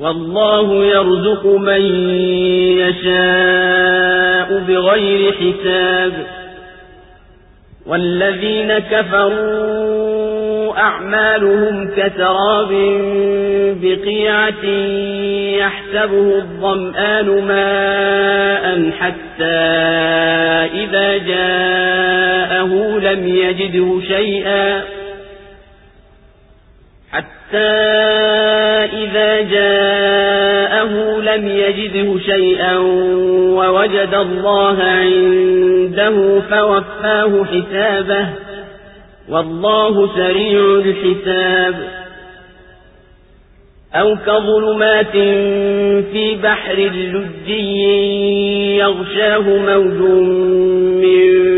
والله يرزق من يشاء بغير حساب. والذين كفروا أعمالهم كسراب بقيعة يحسبه الظمآن ماء حتى إذا جاءه لم يجده شيئا. حتى إذا جاءه لم يجده شيئا ووجد الله عنده فوفاه حسابه والله سريع الحساب. أو كظلمات في بحر اللجي يغشاه موج من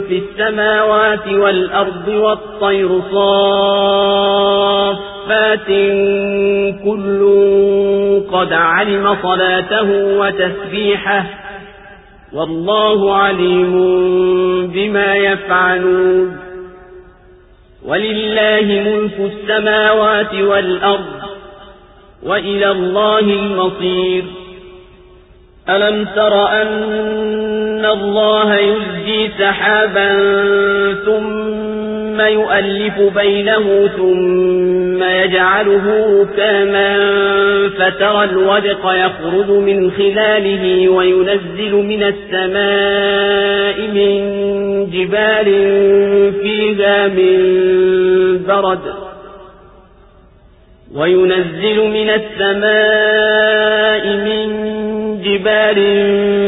في السماوات والأرض والطير صافات كل قد علم صلاته وتسبيحه والله عليم بما يفعلون ولله ملك السماوات والأرض وإلى الله المصير. ألم تر أن الله يزجي سحابا ثم يؤلف بينه ثم يجعله ركاما فترى الودق يخرج من خلاله وينزل من السماء من جبال فيها من برد وينزل من السماء من جبال